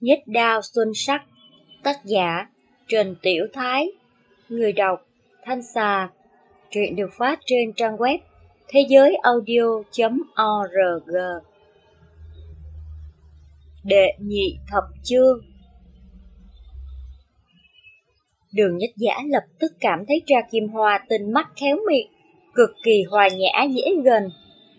Nhất đao xuân sắc. Tác giả Trần Tiểu Thái. Người đọc Thanh Xà. Truyện được phát trên trang web thế giới audio.org Đệ nhị thập chương. Đường nhất giả lập tức cảm thấy tra kim hoa tinh mắt khéo miệng, cực kỳ hòa nhã dễ gần.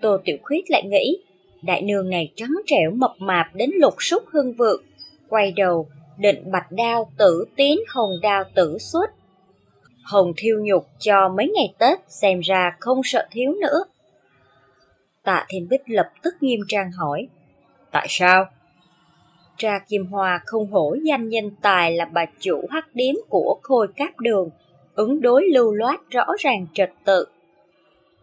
Tô Tiểu Khuyết lại nghĩ, đại nương này trắng trẻo mập mạp đến lục súc hương vượng, quay đầu định bạch đao tử tiến hồng đao tử xuất. Hồng thiêu nhục cho mấy ngày Tết xem ra không sợ thiếu nữa. Tạ Thiên Bích lập tức nghiêm trang hỏi, Tại sao? Tra Kim Hoa không hổ danh nhân tài là bà chủ hắc điếm của khôi cáp đường, ứng đối lưu loát rõ ràng trật tự.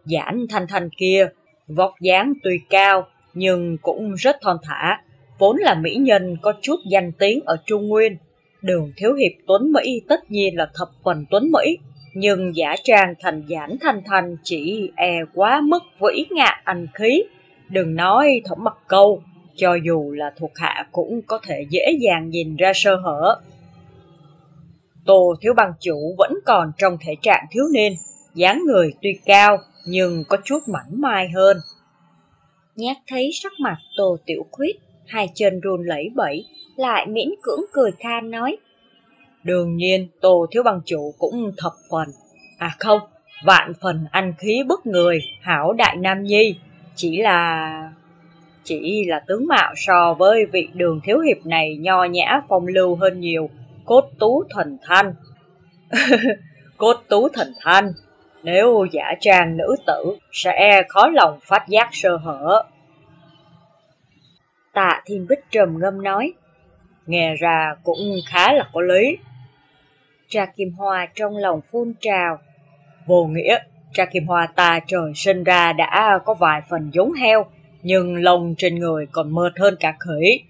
Giản thanh thanh kia, vóc dáng tuy cao nhưng cũng rất thon thả, vốn là mỹ nhân có chút danh tiếng ở Trung Nguyên. Đường Thiếu Hiệp Tuấn Mỹ tất nhiên là thập phần Tuấn Mỹ, nhưng giả trang thành giản thanh thanh chỉ e quá mức vĩ ngạ anh khí. Đừng nói thẩm mặt câu, cho dù là thuộc hạ cũng có thể dễ dàng nhìn ra sơ hở. Tô thiếu bằng chủ vẫn còn trong thể trạng thiếu niên, dáng người tuy cao nhưng có chút mảnh mai hơn. Nhát thấy sắc mặt Tô Tiểu Khuyết, hai chân run lẩy bẩy, lại miễn cưỡng cười khan nói. Đương nhiên Tô thiếu bằng chủ cũng thập phần, à không, vạn phần ăn khí bức người, hảo đại nam nhi, chỉ là chỉ là tướng mạo so với vị đường thiếu hiệp này nho nhã phong lưu hơn nhiều, cốt tú thần thanh. cốt tú thần thanh, nếu giả trang nữ tử sẽ khó lòng phát giác sơ hở. Tạ Thiên Bích trầm ngâm nói, nghe ra cũng khá là có lý. Trà Kim Hoa trong lòng phun trào, vô nghĩa, Trà Kim Hoa ta trời sinh ra đã có vài phần giống heo, nhưng lông trên người còn mượt hơn cả khỉ.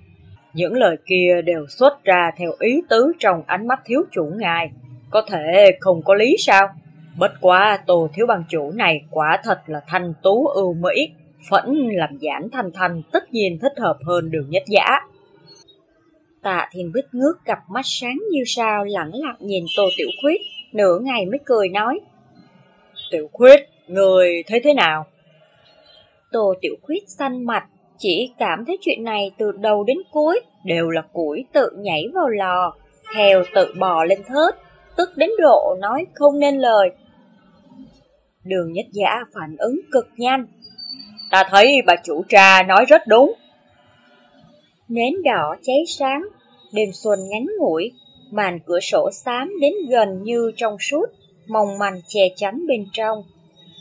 Những lời kia đều xuất ra theo ý tứ trong ánh mắt thiếu chủ ngài, có thể không có lý sao? Bất quá tô thiếu bằng chủ này quả thật là thanh tú ưu mỹ, phẫn làm giản thanh thanh tất nhiên thích hợp hơn đường nhất giả. Tạ Thiên Bích ngước cặp mắt sáng như sao lẳng lặng nhìn Tô Tiểu Khuyết, nửa ngày mới cười nói. Tiểu Khuyết, người thấy thế nào? Tô Tiểu Khuyết xanh mặt, chỉ cảm thấy chuyện này từ đầu đến cuối đều là củi tự nhảy vào lò, heo tự bò lên thớt, tức đến độ nói không nên lời. Đường nhất giả phản ứng cực nhanh. Ta thấy bà chủ tra nói rất đúng. Nến đỏ cháy sáng, đêm xuân ngắn ngủi, màn cửa sổ xám đến gần như trong suốt, mong manh che chắn bên trong.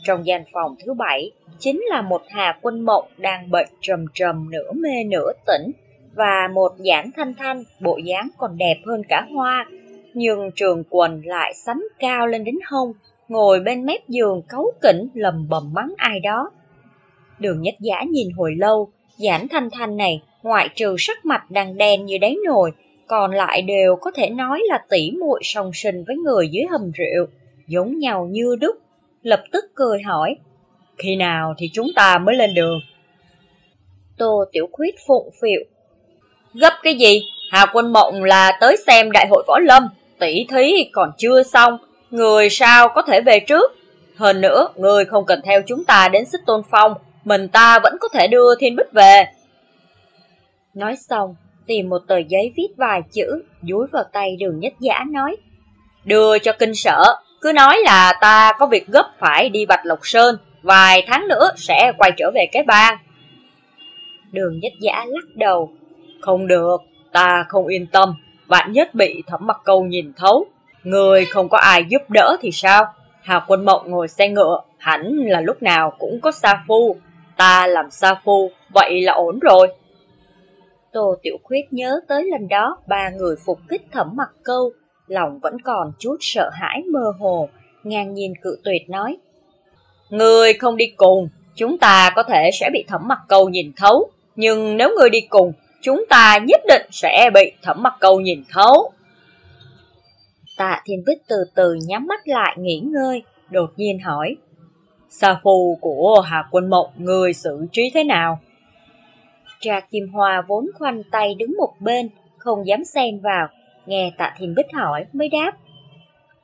Trong gian phòng thứ bảy, chính là một Hà Quân Mộng đang bệnh trầm trầm nửa mê nửa tỉnh và một giản thanh thanh bộ dáng còn đẹp hơn cả hoa. Nhưng trường quần lại sánh cao lên đến hông, ngồi bên mép giường cấu kỉnh lầm bầm mắng ai đó. Đường nhất giả nhìn hồi lâu, giảm thanh thanh này ngoại trừ sắc mặt đang đen như đáy nồi, còn lại đều có thể nói là tỉ muội song sinh với người dưới hầm rượu, giống nhau như đúc. Lập tức cười hỏi, khi nào thì chúng ta mới lên đường? Tô Tiểu Khuyết phụng phịu. Gấp cái gì? Hà Quân Mộng là tới xem đại hội võ lâm, tỷ thí còn chưa xong, người sao có thể về trước? Hơn nữa, người không cần theo chúng ta đến xích tôn phong, mình ta vẫn có thể đưa thiên bích về. Nói xong, tìm một tờ giấy viết vài chữ, dúi vào tay đường nhất giả nói. Đưa cho kinh sở, cứ nói là ta có việc gấp phải đi Bạch Lộc Sơn, vài tháng nữa sẽ quay trở về cái bang. Đường nhất giả lắc đầu. Không được, ta không yên tâm, vạn nhất bị thẩm mặc câu nhìn thấu. Người không có ai giúp đỡ thì sao? Hà quân mộng ngồi xe ngựa, hẳn là lúc nào cũng có sa phu. Ta làm sa phu, vậy là ổn rồi. Tô Tiểu Khuyết nhớ tới lần đó ba người phục kích thẩm mặc câu, lòng vẫn còn chút sợ hãi mơ hồ, ngang nhìn cự tuyệt nói. Người không đi cùng, chúng ta có thể sẽ bị thẩm mặc câu nhìn thấu, nhưng nếu người đi cùng, chúng ta nhất định sẽ bị thẩm mặc câu nhìn thấu. Tạ Thiên Bích từ từ nhắm mắt lại nghỉ ngơi, đột nhiên hỏi. Sa phù của Hà Quân Mộng người xử trí thế nào? Trà Kim Hoa vốn khoanh tay đứng một bên, không dám xen vào, nghe tạ thiên bích hỏi mới đáp.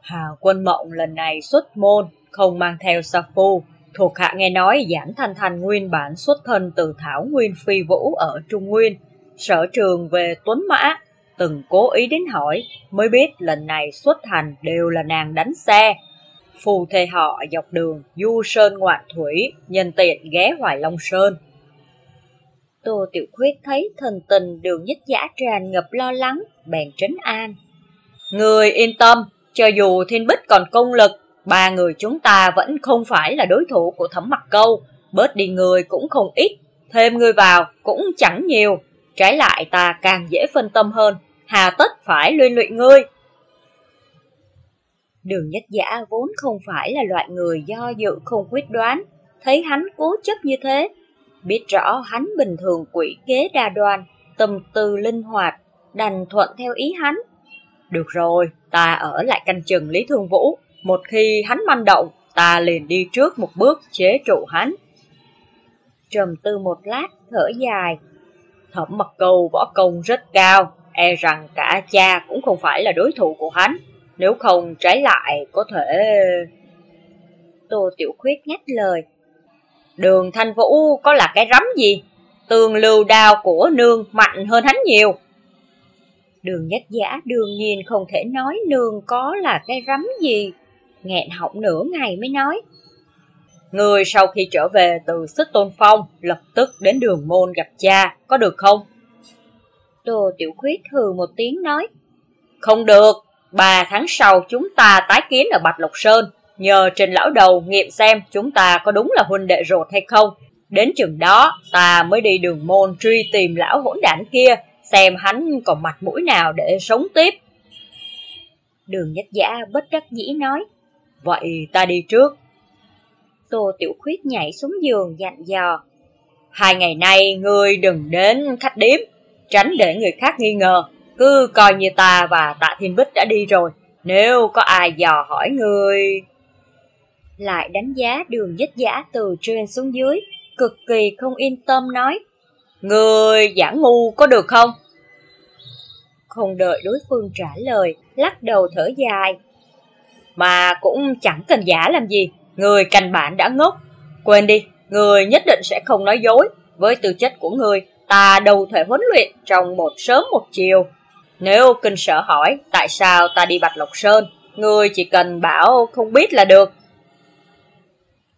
Hà quân mộng lần này xuất môn, không mang theo sa phu, thuộc hạ nghe nói Giản thanh thanh nguyên bản xuất thân từ thảo nguyên phi vũ ở Trung Nguyên, sở trường về tuấn mã, từng cố ý đến hỏi, mới biết lần này xuất hành đều là nàng đánh xe. Phù thề họ dọc đường du sơn ngoạn thủy, nhân tiện ghé Hoài Long Sơn. Tô Tiểu Khuyết thấy thần tình đường nhất giả tràn ngập lo lắng, bèn trấn an. Người yên tâm, cho dù thiên bích còn công lực, ba người chúng ta vẫn không phải là đối thủ của thẩm mặt câu, bớt đi người cũng không ít, thêm người vào cũng chẳng nhiều, trái lại ta càng dễ phân tâm hơn, hà tất phải luyện luyện ngươi. Đường nhất giả vốn không phải là loại người do dự không quyết đoán, thấy hắn cố chấp như thế, biết rõ hắn bình thường quỷ kế đa đoan, tâm tư linh hoạt, đành thuận theo ý hắn. Được rồi, ta ở lại canh chừng Lý Thương Vũ, một khi hắn manh động, ta liền đi trước một bước chế trụ hắn. Trầm tư một lát, thở dài. Thẩm mật cầu võ công rất cao, e rằng cả cha cũng không phải là đối thủ của hắn. Nếu không trái lại có thể... Tô Tiểu Khuyết ngắt lời. Đường Thanh Vũ có là cái rắm gì? Tường lưu đao của nương mạnh hơn hắn nhiều. Đường nhất giả đương nhiên không thể nói nương có là cái rắm gì. Nghẹn họng nửa ngày mới nói. Người sau khi trở về từ Sức tôn phong, lập tức đến đường môn gặp cha, có được không? Tô Tiểu Khuyết hừ một tiếng nói. Không được, ba tháng sau chúng ta tái kiến ở Bạch Lộc Sơn, nhờ Trình Lão Đầu nghiệm xem chúng ta có đúng là huynh đệ ruột hay không. Đến chừng đó, ta mới đi đường môn truy tìm lão hỗn đản kia, xem hắn còn mặt mũi nào để sống tiếp. Đường nhất giả bất đắc dĩ nói. Vậy ta đi trước. Tô Tiểu Khuyết nhảy xuống giường dặn dò. Hai ngày nay ngươi đừng đến khách điếm, tránh để người khác nghi ngờ. Cứ coi như ta và tạ thiên bích đã đi rồi. Nếu có ai dò hỏi người Lại đánh giá đường dích giả từ trên xuống dưới, cực kỳ không yên tâm nói. Người giả ngu có được không? Không đợi đối phương trả lời, lắc đầu thở dài. Mà cũng chẳng cần giả làm gì, người cành bạn đã ngốc. Quên đi, người nhất định sẽ không nói dối. Với tư chất của người, ta đầu thể huấn luyện trong một sớm một chiều. Nếu kinh sợ hỏi tại sao ta đi Bạch Lộc Sơn, người chỉ cần bảo không biết là được.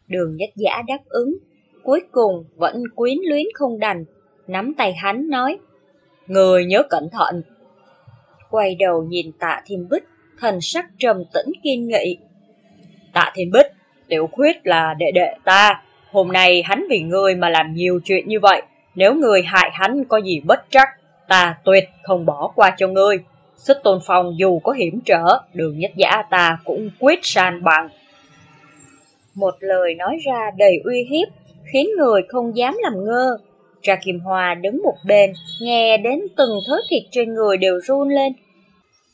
Đường nhất giả đáp ứng, cuối cùng vẫn quyến luyến không đành, nắm tay hắn nói. Người nhớ cẩn thận. Quay đầu nhìn tạ thiên bích, thần sắc trầm tĩnh kiên nghị. Tạ thiên bích, tiểu khuyết là đệ đệ ta. Hôm nay hắn vì ngươi mà làm nhiều chuyện như vậy. Nếu người hại hắn có gì bất trắc, ta tuyệt không bỏ qua cho ngươi. Xích tôn phong dù có hiểm trở, đường nhất giả ta cũng quyết san bằng. Một lời nói ra đầy uy hiếp, khiến người không dám làm ngơ. Trà Kim Hoa đứng một bên, nghe đến từng thớ thịt trên người đều run lên.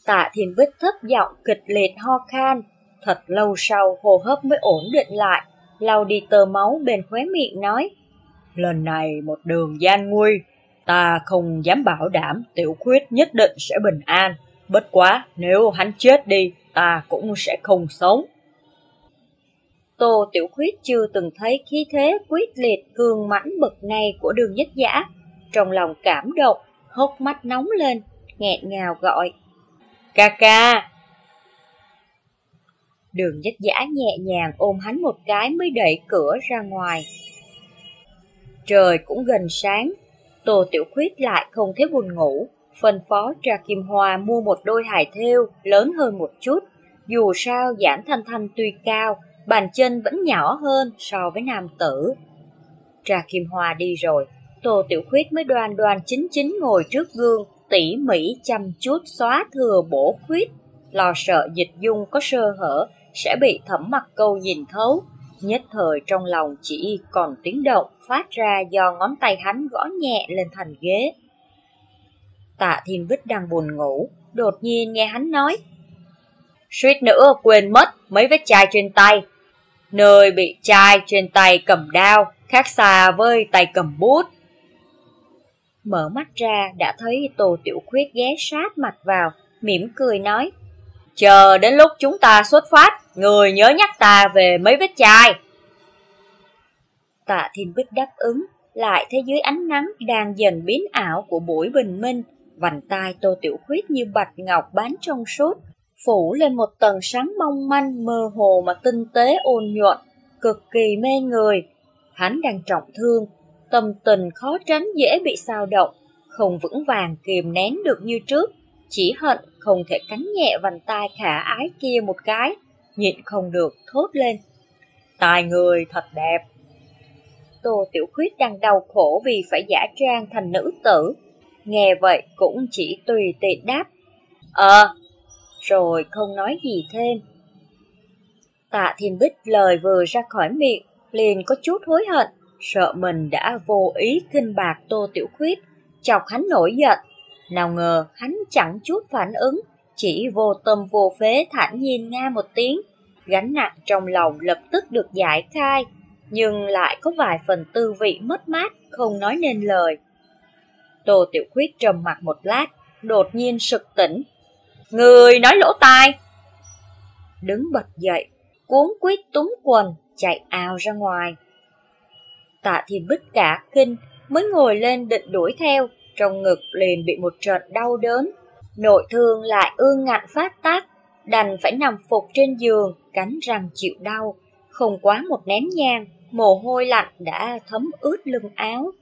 Tạ Thiên Bích thấp giọng kịch liệt ho khan, thật lâu sau hô hấp mới ổn định lại, lau đi tơ máu bên khóe miệng nói. Lần này một đường gian nguy, ta không dám bảo đảm tiểu khuyết nhất định sẽ bình an. Bất quá, nếu hắn chết đi, ta cũng sẽ không sống. Tô Tiểu Khuyết chưa từng thấy khí thế quyết liệt cường mãnh bậc này của đường nhất giả. Trong lòng cảm động, hốc mắt nóng lên, nghẹn ngào gọi. Ca ca! Đường nhất giả nhẹ nhàng ôm hắn một cái mới đẩy cửa ra ngoài. Trời cũng gần sáng, Tô Tiểu Khuyết lại không thấy buồn ngủ, phân phó Trà Kim Hoa mua một đôi hài thêu lớn hơn một chút. Dù sao giản thanh thanh tuy cao, bàn chân vẫn nhỏ hơn so với nam tử. Trà Kim Hoa đi rồi, Tô Tiểu Khuyết mới đoan đoan chính chính ngồi trước gương, tỉ mỉ chăm chút xóa thừa bổ khuyết, lo sợ dịch dung có sơ hở sẽ bị thẩm mặt câu nhìn thấu. Nhất thời trong lòng chỉ còn tiếng động phát ra do ngón tay hắn gõ nhẹ lên thành ghế. Tạ Thiên Vích đang buồn ngủ, đột nhiên nghe hắn nói. Suýt nữa quên mất mấy vết chai trên tay, nơi bị chai trên tay cầm đao khác xa với tay cầm bút. Mở mắt ra đã thấy Tô Tiểu Khuyết ghé sát mặt vào, mỉm cười nói. Chờ đến lúc chúng ta xuất phát, người nhớ nhắc ta về mấy vết chai. Tạ Thiên Bích đáp ứng, lại thấy dưới ánh nắng đang dần biến ảo của buổi bình minh, vành tai Tô Tiểu Khuyết như bạch ngọc bán trong suốt, phủ lên một tầng sáng mong manh mơ hồ mà tinh tế ôn nhuận, cực kỳ mê người. Hắn đang trọng thương, tâm tình khó tránh dễ bị sao động, không vững vàng kìm nén được như trước, chỉ hận không thể cắn nhẹ vành tai khả ái kia một cái, nhịn không được thốt lên. Tài người thật đẹp. Tô Tiểu Khuyết đang đau khổ vì phải giả trang thành nữ tử. Nghe vậy cũng chỉ tùy tiện đáp. Ờ, rồi không nói gì thêm. Tạ Thiên Bích lời vừa ra khỏi miệng, liền có chút hối hận, sợ mình đã vô ý kinh bạc Tô Tiểu Khuyết, chọc hắn nổi giận. Nào ngờ hắn chẳng chút phản ứng, chỉ vô tâm vô phế thản nhiên nga một tiếng, gánh nặng trong lòng lập tức được giải khai, nhưng lại có vài phần tư vị mất mát, không nói nên lời. Tô Tiểu Khuyết trầm mặt một lát, đột nhiên sực tỉnh. Người nói lỗ tai! Đứng bật dậy, cuốn quýt túng quần, chạy ào ra ngoài. Tạ Thiên Bích cả kinh, mới ngồi lên định đuổi theo, trong ngực liền bị một trận đau đớn. Nội thương lại ương ngạnh phát tác, đành phải nằm phục trên giường, cắn răng chịu đau. Không quá một nén nhang, mồ hôi lạnh đã thấm ướt lưng áo.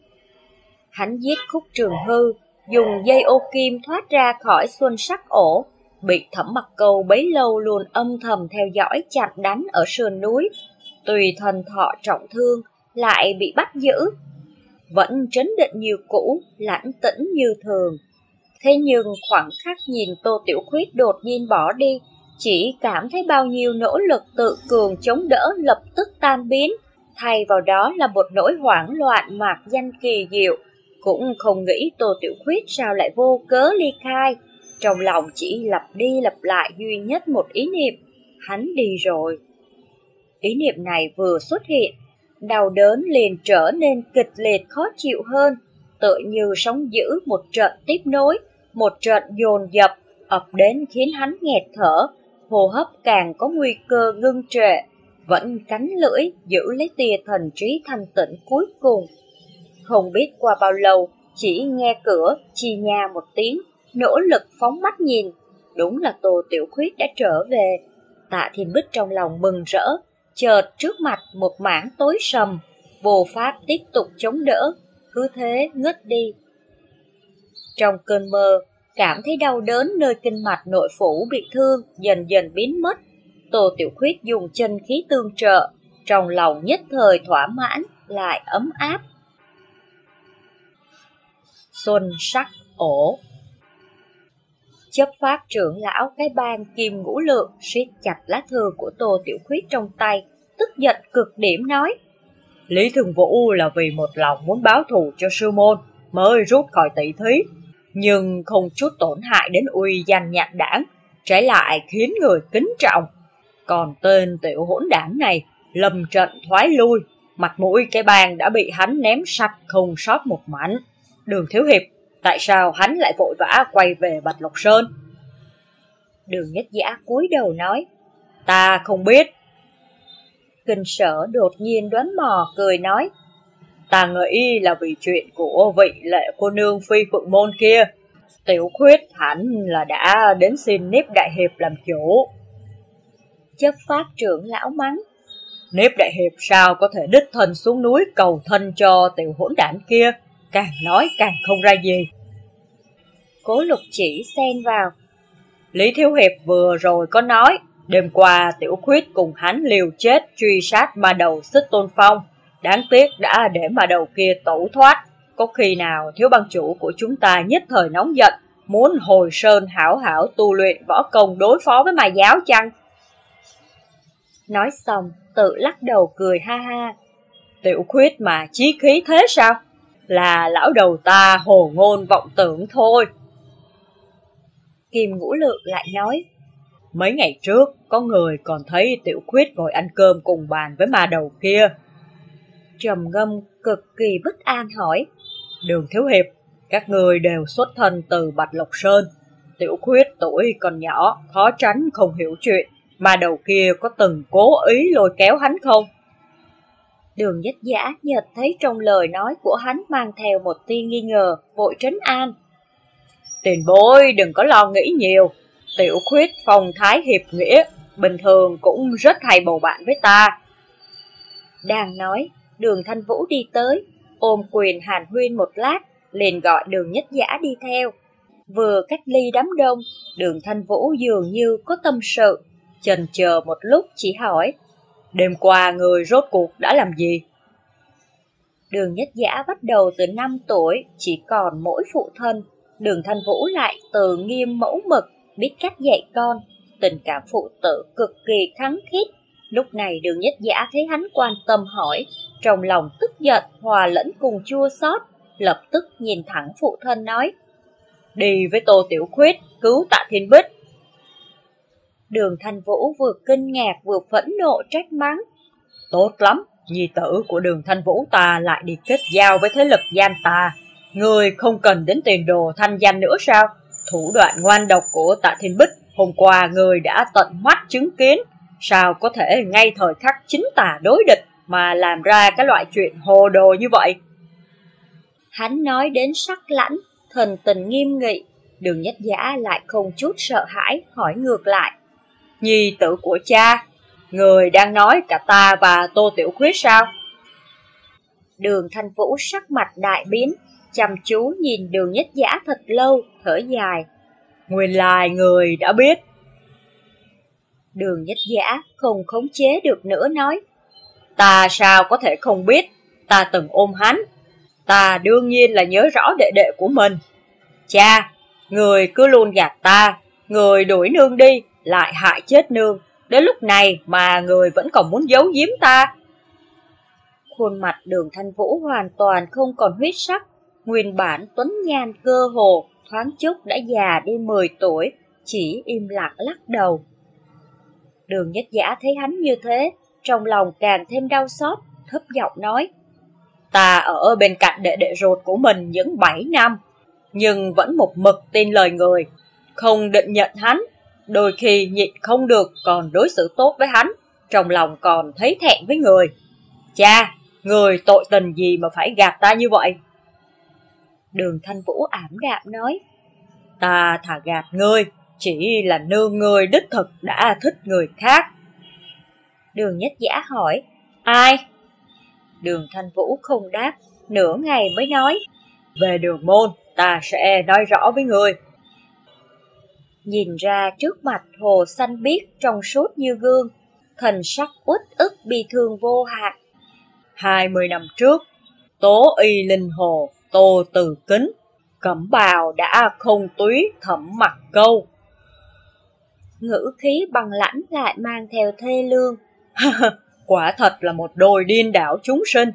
Hắn giết khúc trường hư, dùng dây ô kim thoát ra khỏi xuân sắc ổ, bị thẩm mặt cầu bấy lâu luôn âm thầm theo dõi chặt đánh ở sườn núi. Tùy thần thọ trọng thương, lại bị bắt giữ. Vẫn trấn định như cũ, lãnh tĩnh như thường. Thế nhưng khoảng khắc nhìn Tô Tiểu Khuyết đột nhiên bỏ đi, chỉ cảm thấy bao nhiêu nỗ lực tự cường chống đỡ lập tức tan biến, thay vào đó là một nỗi hoảng loạn mạc danh kỳ diệu, cũng không nghĩ Tô Tiểu Khuyết sao lại vô cớ ly khai, trong lòng chỉ lặp đi lặp lại duy nhất một ý niệm, hắn đi rồi. Ý niệm này vừa xuất hiện, đau đớn liền trở nên kịch liệt khó chịu hơn, tựa như sóng dữ một trận tiếp nối, một trận dồn dập, ập đến khiến hắn nghẹt thở, hô hấp càng có nguy cơ ngưng trệ, vẫn cắn lưỡi giữ lấy tia thần trí thanh tịnh cuối cùng. Không biết qua bao lâu, chỉ nghe cửa chi nhà một tiếng, nỗ lực phóng mắt nhìn, đúng là Tô Tiểu Khuyết đã trở về. Tạ Thiên Bích trong lòng mừng rỡ, chợt trước mặt một mảng tối sầm, vô pháp tiếp tục chống đỡ, cứ thế ngất đi. Trong cơn mơ, cảm thấy đau đớn nơi kinh mạch nội phủ bị thương dần dần biến mất. Tô Tiểu Khuyết dùng chân khí tương trợ, trong lòng nhất thời thỏa mãn, lại ấm áp. Xuân sắc ổ Chấp phát trưởng lão cái bang kim ngũ lượng siết chặt lá thư của Tô Tiểu Khuyết trong tay, tức giận cực điểm nói. Lý Thường Vũ là vì một lòng muốn báo thù cho sư môn, mới rút khỏi tỷ thí, nhưng không chút tổn hại đến uy danh nhạc đảng, trái lại khiến người kính trọng. Còn tên tiểu hỗn đảng này, lầm trận thoái lui, mặt mũi cái bàn đã bị hắn ném sạch không sót một mảnh. Đường Thiếu Hiệp, tại sao hắn lại vội vã quay về Bạch Lộc Sơn? Đường Nhất Giả cúi đầu nói, ta không biết. Kinh sở đột nhiên đoán mò cười nói, ta nghĩ là vì chuyện của vị lệ cô nương phi phượng môn kia. Tiểu khuyết hẳn là đã đến xin nếp Đại Hiệp làm chủ. Chấp pháp trưởng lão mắng. Nếp Đại Hiệp sao có thể đích thân xuống núi cầu thân cho tiểu hỗn đản kia, càng nói càng không ra gì. Cố lục chỉ xen vào. Lý Thiếu Hiệp vừa rồi có nói, đêm qua tiểu khuyết cùng hắn liều chết truy sát ma đầu xích tôn phong. Đáng tiếc đã để mà đầu kia tẩu thoát. Có khi nào thiếu băng chủ của chúng ta nhất thời nóng giận, muốn hồi sơn hảo hảo tu luyện võ công đối phó với ma giáo chăng? Nói xong, tự lắc đầu cười ha ha. Tiểu khuyết mà chí khí thế sao? Là lão đầu ta hồ ngôn vọng tưởng thôi. Kim Ngũ Lượng lại nói, mấy ngày trước có người còn thấy tiểu khuyết ngồi ăn cơm cùng bàn với ma đầu kia. Trầm ngâm cực kỳ bất an hỏi, đường thiếu hiệp, Các người đều xuất thân từ Bạch Lộc Sơn. Tiểu khuyết tuổi còn nhỏ, khó tránh không hiểu chuyện, mà đầu kia có từng cố ý lôi kéo hắn không? Đường nhất giả nhật thấy trong lời nói của hắn mang theo một tia nghi ngờ, vội trấn an. Tiền bối đừng có lo nghĩ nhiều, tiểu khuyết phong thái hiệp nghĩa, bình thường cũng rất hay bầu bạn với ta. Đang nói, đường thanh vũ đi tới, ôm quyền hàn huyên một lát, liền gọi đường nhất giả đi theo. Vừa cách ly đám đông, đường thanh vũ dường như có tâm sự, chần chờ một lúc chỉ hỏi, đêm qua người rốt cuộc đã làm gì? Đường nhất giả bắt đầu từ 5 tuổi, chỉ còn mỗi phụ thân, đường thanh vũ lại từ nghiêm mẫu mực, biết cách dạy con, tình cảm phụ tử cực kỳ kháng khít. Lúc này đường nhất giả thấy hắn quan tâm hỏi, trong lòng tức giận hòa lẫn cùng chua xót lập tức nhìn thẳng phụ thân nói, đi với Tô Tiểu Khuyết, cứu tạ Thiên Bích. Đường Thanh Vũ vừa kinh ngạc vừa phẫn nộ trách mắng. Tốt lắm, nhi tử của đường Thanh Vũ ta lại đi kết giao với thế lực gian ta. Người không cần đến tiền đồ thanh danh nữa sao? Thủ đoạn ngoan độc của tạ Thiên Bích hôm qua người đã tận mắt chứng kiến. Sao có thể ngay thời khắc chính tà đối địch mà làm ra cái loại chuyện hồ đồ như vậy? Hắn nói đến sắc lãnh, thần tình nghiêm nghị, đường nhất giả lại không chút sợ hãi hỏi ngược lại. Nhi tử của cha, người đang nói cả ta và Tô Tiểu Khuyết sao? Đường Thanh Vũ sắc mặt đại biến, chăm chú nhìn đường nhất giả thật lâu, thở dài. Nguyên lai người đã biết. Đường nhất giả không khống chế được nữa nói. Ta sao có thể không biết, ta từng ôm hắn. Ta đương nhiên là nhớ rõ đệ đệ của mình. Cha, người cứ luôn gạt ta, người đuổi nương đi, lại hại chết nương. Đến lúc này mà người vẫn còn muốn giấu giếm ta. Khuôn mặt đường thanh vũ hoàn toàn không còn huyết sắc. Nguyên bản tuấn nhan cơ hồ, thoáng chốc đã già đi 10 tuổi, chỉ im lặng lắc đầu. Đường nhất giả thấy hắn như thế, trong lòng càng thêm đau xót, thấp giọng nói. Ta ở bên cạnh đệ đệ ruột của mình những 7 năm, nhưng vẫn một mực tin lời người, không định nhận hắn đôi khi nhịn không được còn đối xử tốt với hắn, trong lòng còn thấy thẹn với người. Cha, người tội tình gì mà phải gạt ta như vậy? Đường Thanh Vũ ảm đạm nói, ta thả gạt ngươi, chỉ là nương ngươi đích thực đã thích người khác. Đường Nhất Giả hỏi, ai? Đường Thanh Vũ không đáp, nửa ngày mới nói, về đường môn, ta sẽ nói rõ với ngươi. Nhìn ra trước mặt hồ xanh biếc trong suốt như gương, thần sắc uất ức bi thương vô hạn. Hai mươi năm trước, tố y linh hồ, tô từ kính, cẩm bào đã không túy thẩm mặt câu. Ngữ khí bằng lãnh lại mang theo thê lương. Quả thật là một đôi điên đảo chúng sinh,